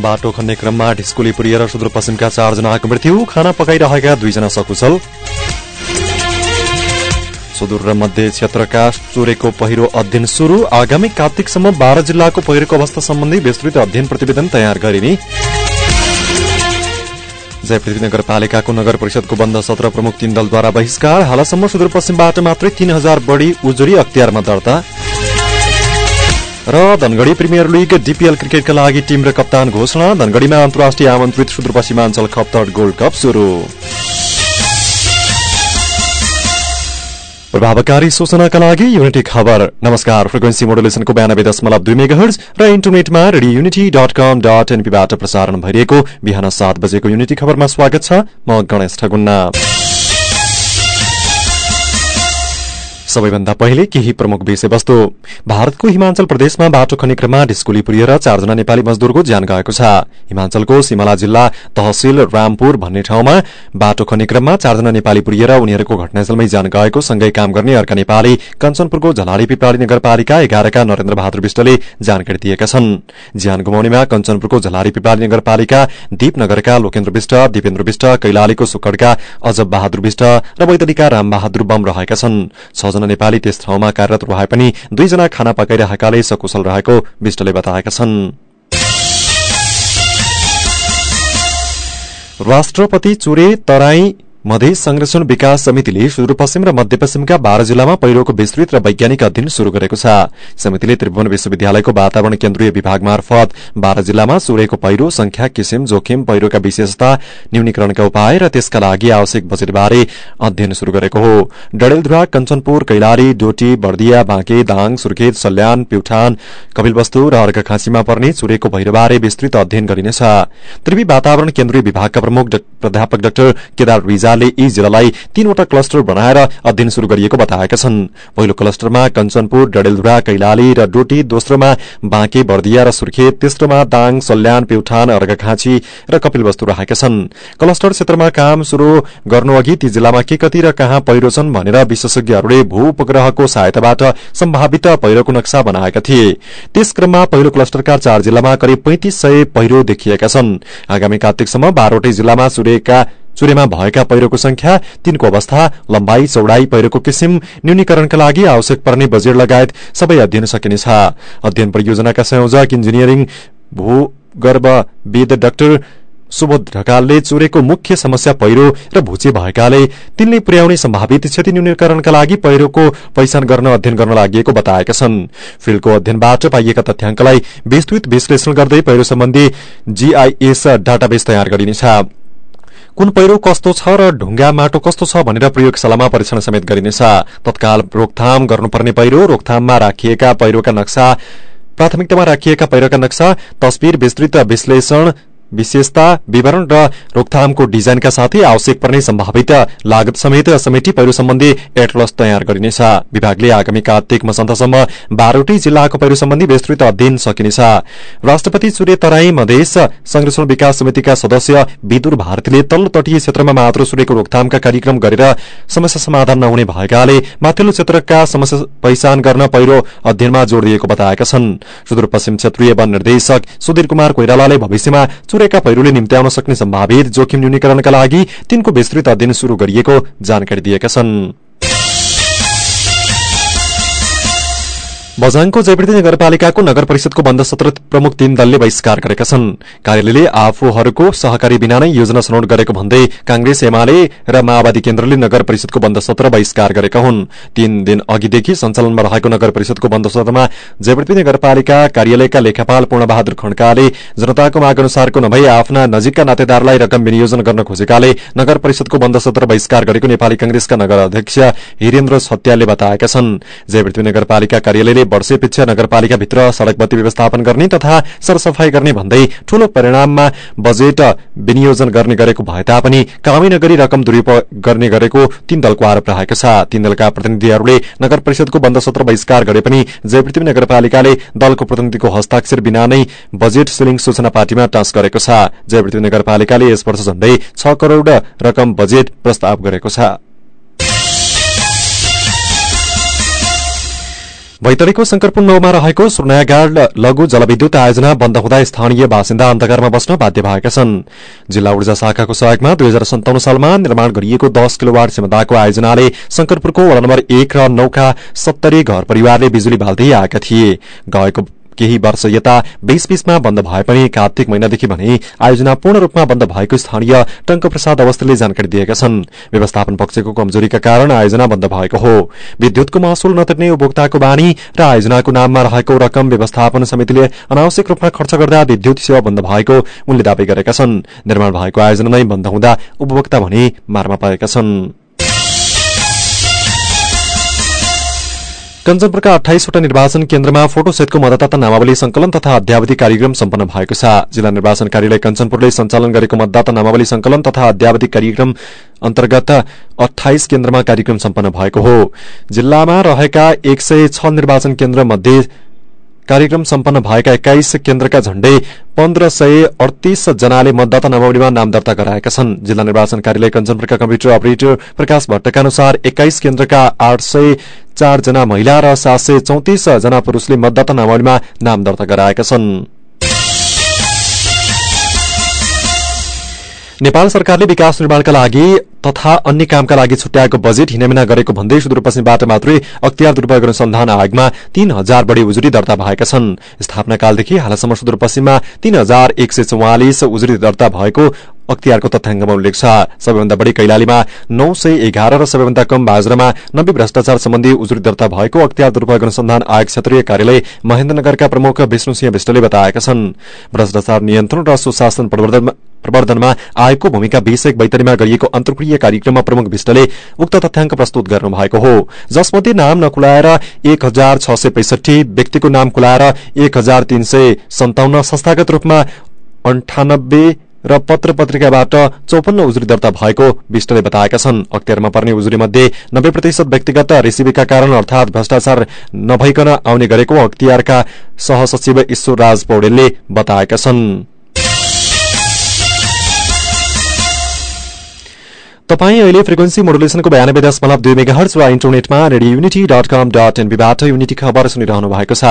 बाटो खन्ने क्रममा ढिस्कुली पुरिएर सुदूरपश्चिमका चारजनाको मृत्यु खाना पकाइरहेका दुईजना सकुशल। सुदूर र मध्य क्षेत्रका चोरेको पहिरो अध्ययन शुरू आगामी कार्तिकसम्म बाह्र जिल्लाको पहिरोको अवस्था सम्बन्धी विस्तृत अध्ययन प्रतिवेदन तयार गरिने। जयपृथ्वी नगरपालिकाको नगर परिषदको बन्द सत्र प्रमुख तीन दलद्वारा बहिष्कार। हालसम्म सुदूरपश्चिमबाट मात्रै तीन हजार बढ़ी उजुरी अख्तियारमा दर्ता। र धनगढ़ी प्रिमियर लिग डिपिएल क्रिकेटका लागि टीम र कप्तान घोषणा। धनगढ़ीमा अन्तर्राष्ट्रिय आमन्त्रित सुदूरपश्चिमाञ्चल थर्ड गोल्ड कप शुरू प्रभावकारी सूचनाका लागि युनिटी खबर। नमस्कार फ्रिक्वेन्सी मोडुलेसनको बयानब्बे दशमलव दुई मेगा हर्ज र इन्टरनेटमा radio unity dot com dot एनपीबाट प्रसारण भइरहेको बिहान सात बजेको युनिटी खबरमा स्वागत छ। म गणेश ठगुन्ना। सबैभन्दा पहिले केही प्रमुख विषयवस्तु। भारतको हिमाचल प्रदेशमा बाटो खनी क्रममा ढिस्कुली पुरिएर चारजना नेपाली मजदूरको ज्यान गएको छ। हिमाचलको सिमला जिल्ला तहसील रामपुर भन्ने ठाउँमा बाटो खनी क्रममा चारजना नेपाली पुरिएर उनीहरूको घटनास्थलमै ज्यान गएको सँगै काम गर्ने अर्का नेपाली कञ्चनपुरको झलाडी पिपराली नगरपालिका एघारका नरेन्द्र बहादुर विष्टले जानकारी दिएका छन्। ज्यान गुमाउनेमा कञ्चनपुरको झलाडी पिपराली नगरपालिका दीपनगरका लोकेन्द्र विष्ट दिपेन्द्र विष्ट कैलालीको सुकडका अजब बहादुर विष्ट र बैतडीका रामबहादुर बम रहेका छन्। नेपाली त्यस ठाउँमा कार्यरत रहे पनि दुईजना खाना पकाइरहेकाले सकुशल रहेको विष्टले बताएका छन्। राष्ट्रपति चुरे तराई मधेस संरक्षण विकास समितिले सुदूरपश्चिम र मध्यपश्चिमका बाह्र जिल्लामा पहिरोको विस्तृत र वैज्ञानिक अध्ययन शुरू गरेको छ। समितिले त्रिभुवन विश्वविद्यालयको वातावरण केन्द्रीय विभाग मार्फत बाह्र जिल्लामा सुरेको पहिरो संख्या किसिम जोखिम पहिरोका विशेषता न्यूनीकरणका उपाय र त्यसका लागि आवश्यक बजेटबारे अध्ययन शुरू गरेको हो। डडेलधुरा कञ्चनपुर कैलाली डोटी बर्दिया बाँके दाङ सुर्खेत सल्यान प्युठान कपिलवस्तु र अर्घखाँसीमा पर्ने चुरेको पहिरोबारे विस्तृत अध्ययन गरिनेछ। त्रिवी वातावरण केन्द्रीय विभागका प्रमुख प्राध्यापक डाक्टर केदार रिजा जिल्लाले यी जिल्लालाई तीनवटा क्लस्टर बनाएर अध्ययन शुरू गरिएको बताएका छन्। पहिलो क्लस्टरमा कञ्चनपुर डडेलधुरा कैलाली र डोटी दोस्रोमा बाँके बर्दिया र सुर्खेत तेस्रोमा दाङ सल्यान प्युठान अर्घखाँची र कपिलवस्तु रहेका छन्। क्लस्टर क्षेत्रमा काम शुरू गर्नुअघि ती जिल्लामा के कति र कहाँ पहिरो छन् भनेर विशेषज्ञहरूले भू उपग्रहको सहायताबाट सम्भावित पहिरोको नक्सा बनाएका थिए। त्यस क्रममा पहिलो क्लस्टरका चार जिल्लामा करिब पैंतिस सय पहिरो देखिएका छन्। आगामी कार्तिकसम्म बाह्रवटै जिल्लामा सूर्यका चुरेमा भएका पहिरोको संख्या तिनको अवस्था लम्बाई चौड़ाई पहिरोको किसिम न्यूनीकरणका लागि आवश्यक पर्ने बजेट लगायत सबै अध्ययन सकिनेछ। अध्ययन परियोजनाका संयोजक इन्जिनियरिङ भूगर्भविद डाक्टर सुबोध ढकालले चुरेको मुख्य समस्या पहिरो र भुचे भएकाले तिनले पुर्याउने सम्भावित क्षति न्यूनीकरणका लागि पहिरोको पहिचान गर्न अध्ययन गर्न लागि बताएका छन्। फिल्डको अध्ययनबाट पाइएका तथ्याङ्कलाई विस्तृत विश्लेषण गर्दै पहिरो सम्बन्धी जीआईएस डाटाबेस तयार गरिनेछ। कुन पहिरो कस्तो छ र ढुङ्गा माटो कस्तो छ भनेर प्रयोगशालामा परीक्षण समेत गरिनेछ। तत्काल रोकथाम गर्नुपर्ने पहिरो रोकथाममा राखिएका पहिरोका नक्सा प्राथमिकतामा राखिएका पहिरोका नक्सा तस्विर विस्तृत विश्लेषण विशेषता विवरण र रोकथामको डिजाइनका साथै आवश्यक पर्ने सम्भावित लागत समेत समेटी पहिरो सम्बन्धी एटलस तयार गरिनेछ। विभागले आगामी कार्तिक मसन्तसम्म बाह्रवटै जिल्लाको पहिरो सम्बन्धी विस्तृत अध्ययन सकिनेछ। राष्ट्रपति सूर्य तराई मधेस संरक्षण विकास समितिका सदस्य विदुर भारतीले तल्लो तटीय क्षेत्रमा मात्र सूर्यको रोकथामका कार्यक्रम गरेर समस्या समाधान नहुने भएकाले माथिल्लो क्षेत्रका समस्या पहिचान गर्न पहिरो अध्ययनमा जोड़ दिएको बताएका छन्। सुदूरपश्चिम क्षेत्रीय वन निर्देशक सुधीर कुमार कोइरालाले भविष्यमा सुरेका पहिरोले निम्त्याउन सक्ने सम्भावित जोखिम न्यूनीकरणका लागि तिनको विस्तृत अध्ययन शुरू गरिएको जानकारी दिएका छन्। बझाङको जयवृद्धि नगरपालिकाको नगर परिषदको बन्द सत्र प्रमुख तीन दलले बहिष्कार गरेका छन्। कार्यालयले आफूहरूको सहकारी बिना नै योजना छनौट गरेको भन्दै कांग्रेस एमाले र माओवादी केन्द्रले नगर परिषदको बन्द सत्र बहिष्कार गरेका हुन्। तीन दिन अघिदेखि सञ्चालनमा रहेको नगर परिषदको बन्द सत्रमा जयवृद्धि नगरपालिका कार्यालयका लेखापाल पूर्णबहादुर खड्काले जनताको माग अनुसारको नभई आफ्ना नजिकका नातेदारलाई रकम विनियोजन गर्न खोजेकाले नगर परिषदको बन्द सत्र बहिष्कार गरेको नेपाली कंग्रेसका नगर अध्यक्ष हिरेन्द्र सत्यालले बताएका छन्। जयवृद्धि नगरपालिका कार्यालयले वर्षेपिच्छा नगरपालिकाभित्र सड़क बत्ती व्यवस्थापन गर्ने तथा सरसफाई गर्ने भन्दै ठूलो परिणाममा बजेट विनियोजन गर्ने गरेको भए तापनि कामै नगरी रकम दुरूपयोग गर्ने गरेको तीन दलको आरोप रहेको छ। तीन दलका प्रतिनिधिहरूले नगर परिषदको बन्द सत्र बहिष्कार गरे पनि जयपृथ्वी नगरपालिकाले दलको प्रतिनिधिको हस्ताक्षर बिना नै बजेट सिलिङ सूचना पार्टीमा टाँस गरेको छ। जयपृथ्वी नगरपालिकाले यस वर्ष झण्डै छ करोड़ रकम बजेट प्रस्ताव गरेको छ। बैतडीको शंकरपुर नौमा रहेको सुर्नागाड लघु जलविद्युत आयोजना बन्द हुँदा स्थानीय बासिन्दा अन्धकारमा बस्न बाध्य भएका छन्। जिल्ला ऊर्जा शाखाको सहयोगमा दुई हजार सन्ताउन्न सालमा निर्माण गरिएको दश किलोवाट क्षमताको आयोजनाले शंकरपुरको वडा नम्बर एक र नौका सत्तरी घर परिवारले बिजुली बाल्दै आएका थिए। गएको केही वर्ष यता बीच बीचमा बन्द भए पनि कार्तिक महिनादेखि भने आयोजना पूर्ण रूपमा बन्द भएको स्थानीय टंक प्रसाद अवस्थीले जानकारी दिएका छन्। व्यवस्थापन पक्षको कमजोरीका कारण आयोजना बन्द भएको हो। विद्युतको महसुल नतिर्ने उपभोक्ताको बानी र आयोजनाको नाममा रहेको रकम व्यवस्थापन समितिले अनावश्यक रूपमा खर्च गर्दा विद्युत सेवा बन्द भएको उनले दावी गरेका छन्। निर्माण भएको आयोजना नै बन्द हुँदा उपभोक्ता भने मारमा परेका छन्। कञ्चनपुरका अठाइसवटा निर्वाचन केन्द्रमा फोटोसेटको मतदाता नामावली संकलन तथा अध्यावधि कार्यक्रम सम्पन्न भएको छ। जिल्ला निर्वाचन कार्यालय कञ्चनपुरले सञ्चालन गरेको मतदाता नामावली संकलन तथा अध्यावधि कार्यक्रम अन्तर्गत अठाइस केन्द्रमा कार्यक्रम सम्पन्न भएको हो। जिल्लामा रहेका एक निर्वाचन केन्द्र मध्ये कार्यक्रम सम्पन्न भएका एक्काइस केन्द्रका झण्डै पन्ध्र सय अडतीस जनाले मतदाता नामावलीमा नाम दर्ता गराएका छन्। जिल्ला निर्वाचन कार्यालय कञ्चनपुरका कम्प्युटर अपरेटर प्रकाश भट्टका अनुसार एक्काइस केन्द्रका आठ सय चारजना महिला र सात सय चौतिस जना पुरूषले मतदाता नामावलीमा नाम दर्ता गराएका छन्। नेपाल सरकारले विकास निर्माणका लागि तथा अन्य कामका लागि छुट्याएको बजेट हिनामिना गरेको भन्दै सुदूरपश्चिमबाट मात्रै अख्तियार दुरूपयोग अनुसन्धान आयोगमा तीन हजार बढ़ी उजुरी दर्ता भएका छन्। स्थापना कालदेखि हालसम्म सुदूरपश्चिममा तीन हजार एक सय चौवालिस उजुरी दर्ता भएको अख्तियारको तथ्याङ्कमा उल्लेख छ। सबैभन्दा बढ़ी कैलालीमा नौ सय एघार र सबैभन्दा कम बाजरामा नब्बे भ्रष्टाचार सम्बन्धी उजुरी दर्ता भएको अख्तियार दुरूपयोग अनुसन्धान आयोग क्षेत्रीय कार्यालय महेन्द्रनगरका प्रमुख विष्णु सिंह विष्टले बताएका छन्। भ्रष्टाचार नियन्त्रण र सुशासन प्रवर्धनमा आयोगको भूमिका विषयक बैतरीमा गरिएको अन्तर्क्रिय कार्यक्रममा प्रमुख विष्टले उक्त तथ्याङ्क प्रस्तुत गर्नुभएको हो। जसमध्ये नाम नखुलाएर एक हजार छ सय पैसठी व्यक्तिको नाम खुलाएर एक हजार तीन सय सन्ताउन्न संस्थागत रूपमा अन्ठानब्बे र पत्र पत्रिकाबाट चौपन्न उजुरी दर्ता भएको विष्टले बताएका छन्। अख्तियारमा पर्ने उजुरी मध्ये नब्बे प्रतिशत व्यक्तिगत रेसिबीका कारण अर्थात भ्रष्टाचार नभइकन आउने गरेको अख्तियारका सहसचिव ईश्वर राज पौडेलले बताएका छन्। तपाईँ अहिले फ्रिक्वेन्सी मोडुलेसनको बयानब्बे दशमलव दुई मेगा वा इन्टरनेटमा radio unity dot com dot एनबीबाट unity खबर सुनिरहनु भएको छ।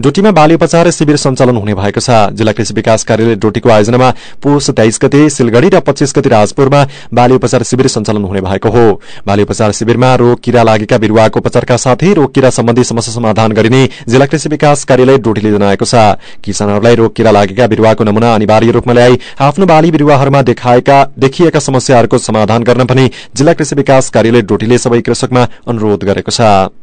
डोटीमा बाली उपचार शिविर सञ्चालन हुने भएको छ। जिल्ला कृषि विकास कार्यालय डोटीको आयोजनामा पुष तेइस गते सिलगढ़ी र पच्चीस गते राजपुरमा बाली उपचार शिविर सञ्चालन हुने भएको हो। बाली उपचार शिविरमा रोग किरा लागेका बिरूवाको उपचारका साथै रोग किरा सम्बन्धी समस्या समाधान गरिने जिल्ला कृषि विकास कार्यालय डोटीले जनाएको छ। किसानहरूलाई रोग किरा लागेका बिरूवाको नमूना अनिवार्य रूपमा ल्याई आफ्नो बाली बिरूवाहरूमा देखिएका समस्याहरूको समाधान गर्न पनि जिल्ला कृषि विकास कार्यालय डोटीले सबै कृषकमा अनुरोध गरेको छ।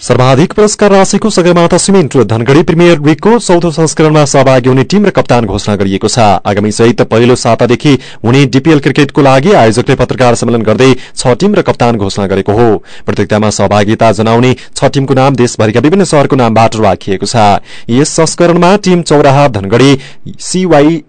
सर्वाधिक पुरस्कार राशिको सगरमाथा सिमेन्ट धनगढ़ी प्रिमियर लीगको चौथो संस्करणमा सहभागी हुने टीम र कप्तान घोषणा गरिएको छ। आगामी चैत पहिलो सातादेखि हुने डीपीएल क्रिकेटको लागि आयोजकले पत्रकार सम्मेलन गर्दै छ टीम र कप्तान घोषणा गरेको हो। प्रतियोगितामा सहभागिता जनाउने छ टीमको नाम देशभरिका विभिन्न शहरको नामबाट राखिएको छ। यस संस्करणमा team Chauraha Dhangadhi CY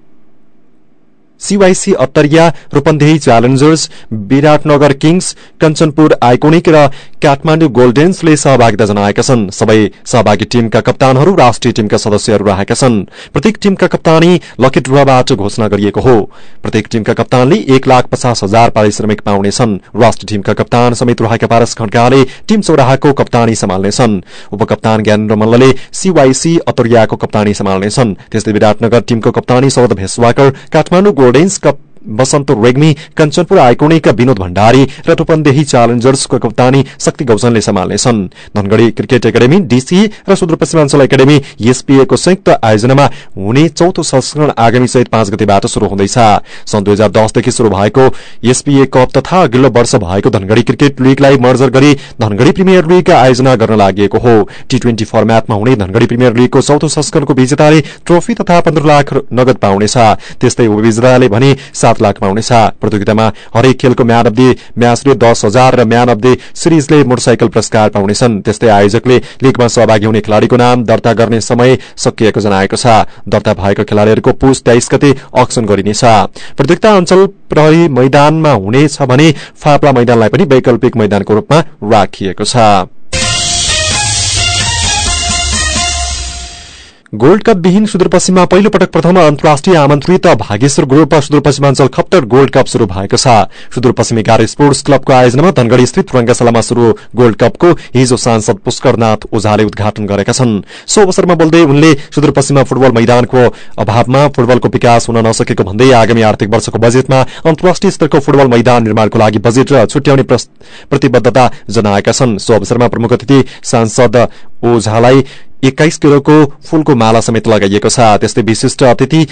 CYC Attariya Rupandehi challengers Biratnagar kings Kanchanpur iconic र काठमाण्डु गोल्डेन्सले सहभागिता जनाएका छन्। सबै सहभागी टीमका कप्तानहरू राष्ट्रिय टीमका सदस्यहरू रहेका छन्। प्रत्येक टीमका कप्तानी लकी ड्रबाट घोषणा गरिएको हो। प्रत्येक टीमका कप्तानले एक लाख पचास हजार पारिश्रमिक पाउनेछन् राष्ट्रिय टीमका कप्तान समेत रहेका पारस खड्काले टीम चौराहाको कप्तानी सम्हाल्नेछन् उपकप्तान ज्ञानेन्द्र मल्लले सीवाईसी अतरियाको कप्तानी सम्हाल्नेछन् त्यस्तै विराटनगर टीमको कप्तानी सौद भेसवाकर काठमाडौँ गोल्डेन्स कप बसन्त रेग्मी कञ्चनपुर आइकोनिक विनोद भण्डारी र टुपन्देही च्यालेन्जर्सको कप्तानी शक्ति गौजनले सम्हाल्नेछन्। धनगढ़ी क्रिकेट एकाडेमी डीसी र सुदूरपश्चिमाञ्चल एकाडेमी एसपीएको संयुक्त आयोजनामा हुने चौथो संस्करण आगामी चैत पाँच गतिबाट शुरू हुँदैछ। सन् दुई हजार दसदेखि शुरू भएको एसपीए कप तथा अघिल्लो वर्ष भएको धनगढ़ी क्रिकेट लीगलाई मर्जर गरी धनगढ़ी प्रिमियर लीग आयोजना गर्न लागि हो। टी ट्वेन्टी फर्मेटमा हुने धनगढ़ी प्रिमियर लीगको चौथो संस्करणको विजेताले ट्रफी तथा पन्ध्र लाख नगद पाउनेछ। त्यस्तै उपविजेताले भने सात लाख पाउनेछ प्रतियोगितामा हरेक खेलको म्यान अफ दि म्याचले दस हजार र म्यान अफ दि सिरिजले मोटरसाइकल पुरस्कार पाउनेछन् त्यस्तै आयोजकले लीगमा सहभागी हुने खेलाड़ीको नाम दर्ता गर्ने समय सकिएको जनाएको छ। दर्ता भएको खेलाड़ीहरूको पुस तेइस गते अक्सन गरिनेछ। प्रतियोगिता अञ्चल प्रहरी मैदानमा हुनेछ भने फाप्ला मैदानलाई पनि वैकल्पिक मैदानको रूपमा राखिएको छ। गोल्ड कप विहीन सुदूरपश्चिममा पहिलो पटक प्रथम अन्तर्राष्ट्रिय आमन्त्रित Bhageshwar group Sudurpashchimanchal Khaptad gold cup शुरू भएको छ। सुदूरपश्चिमी गार स्पोर्ट्स क्लबको आयोजनामा धनगढ़ी स्थित रंगशालामा शुरू गोल्ड कपको हिजो सांसद पुष्करनाथ ओझाले उद्घाटन गरेका छन्। सो अवसरमा बोल्दै उनले सुदूरपश्चिममा फुटबल मैदानको अभावमा फुटबलको विकास हुन नसकेको भन्दै आगामी आर्थिक वर्षको बजेटमा अन्तर्राष्ट्रिय स्तरको फुटबल मैदान निर्माणको लागि बजेट छुट्याउने प्रतिबद्धता जनाएका छन्। सो अवसरमा प्रमुख अतिथि सांसद ओझालाई एक्काइस किलोको फूलको माला समेत लगाइएको छ। त्यस्तै विशिष्ट अतिथि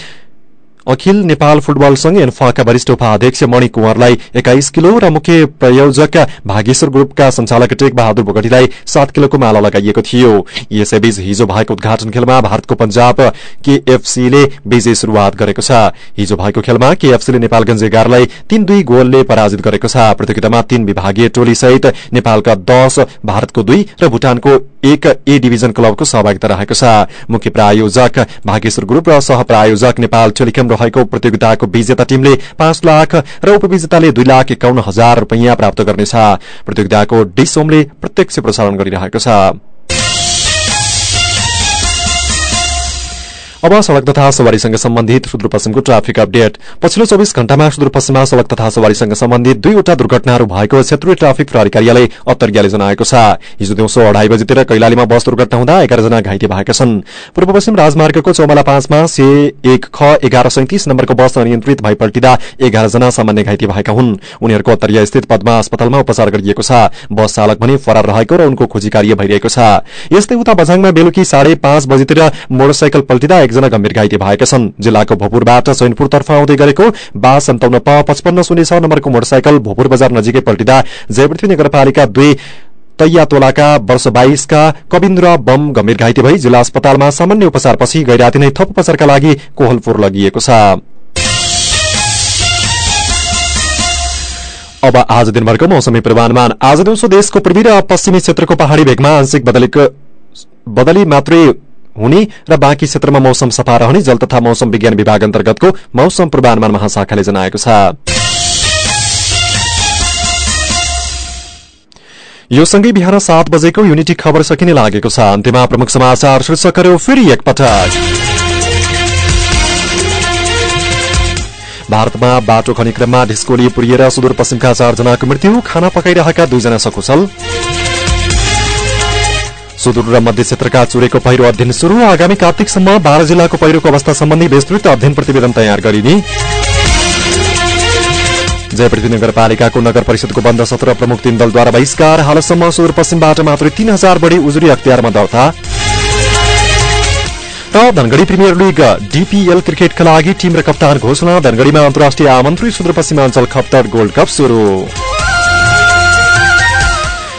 अखिल नेपाल फुटबल संघ एन्फाका वरिष्ठ उपाध्यक्ष मणि कुँवरलाई एक्काइस किलो र मुख्य प्रयोजक भागेश्वर ग्रुपका संचालक टेक बहादुर बोगटीलाई सात किलोको माला लगाइएको थियो। यसैबीच हिजो भएको उद्घाटन खेलमा भारतको पंजाब केएफसीले विजय शुरूआत गरेको छ। हिजो भएको खेलमा केएफसीले नेपालगंज एघारलाई तीन दुई गोलले पराजित गरेको छ। प्रतियोगितामा तीन विभागीय टोली सहित नेपालका दश भारतको दुई र भूटानको एक ए डिभिजन क्लबको सहभागिता रहेको छ। मुख्य प्रायोजक भागेश्वर ग्रुप र सह प्रायोजक नेपाल टेलिकम रहेको प्रतियोगिताको विजेता टीमले पाँच लाख र उपविजेताले दुई लाख एकाउन्न हजार रूपियाँ प्राप्त गर्नेछ। प्रतियोगिताको डिसोमले प्रत्यक्ष प्रसारण गरिरहेको छ। अब सड़क तथा सवारीसँग सम्बन्धित सुदूरपश्चिमको ट्राफिक अपडेट। पछिल्लो चौविस घण्टामा सुदूरपश्चिममा सड़क तथा सवारीसँग सम्बन्धित दुईवटा दुर्घटनाहरू भएको क्षेत्रीय ट्राफिक प्रहरी कार्यालय अत्तरियाले जनाएको छ। हिजो दिउँसो अढाई बजीतिर कैलालीमा बस दुर्घटना हुँदा एघारजना घाइते भएका छन्। पूर्व पश्चिम राजमार्गको चौमला पाँचमा से एक ख एघार सैतिस नम्बरको बस अनियन्त्रित भई पल्टिँदा एघारजना सामान्य घाइते भएका हुन्। उनीहरूको अत्तरिया स्थित पद्मा अस्पतालमा उपचार गरिएको छ। बस चालक भने फरार रहेको र उनको खोजी कार्य भइरहेको छ। यस्तै उता बझाङमा बेलुकी साढे पाँच बजीतिर मोटरसाइकल पल्टिँदा एकजना गम्भीर घाइते भएका छन्। जिल्लाको भोपुरबाट चैनपुरतर्फ आउँदै गरेको बा सन्ताउन्न प पचपन्न शून्य छ नम्बरको मोटरसाइकल भोपुर बजार नजिकै पल्टिँदा जयपृथ्वी नगरपालिका दुई तैया तोलाका वर्ष बाइसका कविन्द्र बम गम्भीर घाइते भई जिल्ला अस्पतालमा सामान्य उपचारपछि गैराती नै थप उपचारका लागि कोहलपुर लगिएको छ। अब आज दिनभरको मौसमी पूर्वानुमान। आज दिउँसो देशको पूर्वी र पश्चिमी क्षेत्रको पहाड़ी भेगमा आंशिक बदली मात्रै हुने र बाँकी क्षेत्रमा मौसम सफा रहने जल तथा मौसम विज्ञान विभाग अन्तर्गतको मौसम पूर्वानुमान महाशाखाले जनाएको छ। यो सँगै बिहान सात बजेको युनिटी खबर सकिने लागेको छ। अन्त्यमा प्रमुख समाचार शीर्षकहरू फेरि एकपटक। भारतमा बाटो खनी क्रममा ढिस्कोली पुरिएर सुदूरपश्चिमका चारजनाको मृत्यु खाना पकाइरहेका दुईजना सकुशल। सुदूर र मध्य क्षेत्रका चुरेको पहिरो अध्ययन शुरू आगामी कार्तिकसम्म बाह्र जिल्लाको पहिरोको अवस्था सम्बन्धी विस्तृत अध्ययन प्रतिवेदन तयार गरिने। जयपृथ्वी नगरपालिकाको नगर परिषदको बन्द सत्र प्रमुख तीन दलद्वारा बहिष्कार। हालसम्म सुदूरपश्चिमबाट मात्रै तीन हजार बढ़ी उजुरी अख्तियारमा दर्ता। र धनगढ़ी प्रिमियर लिग डीपीएल क्रिकेटका लागि टीम र कप्तान घोषणा। धनगढ़ीमा अन्तर्राष्ट्रिय आमन्त्री सुदूरपश्चिमाञ्चल खप्तर गोल्ड कप शुरू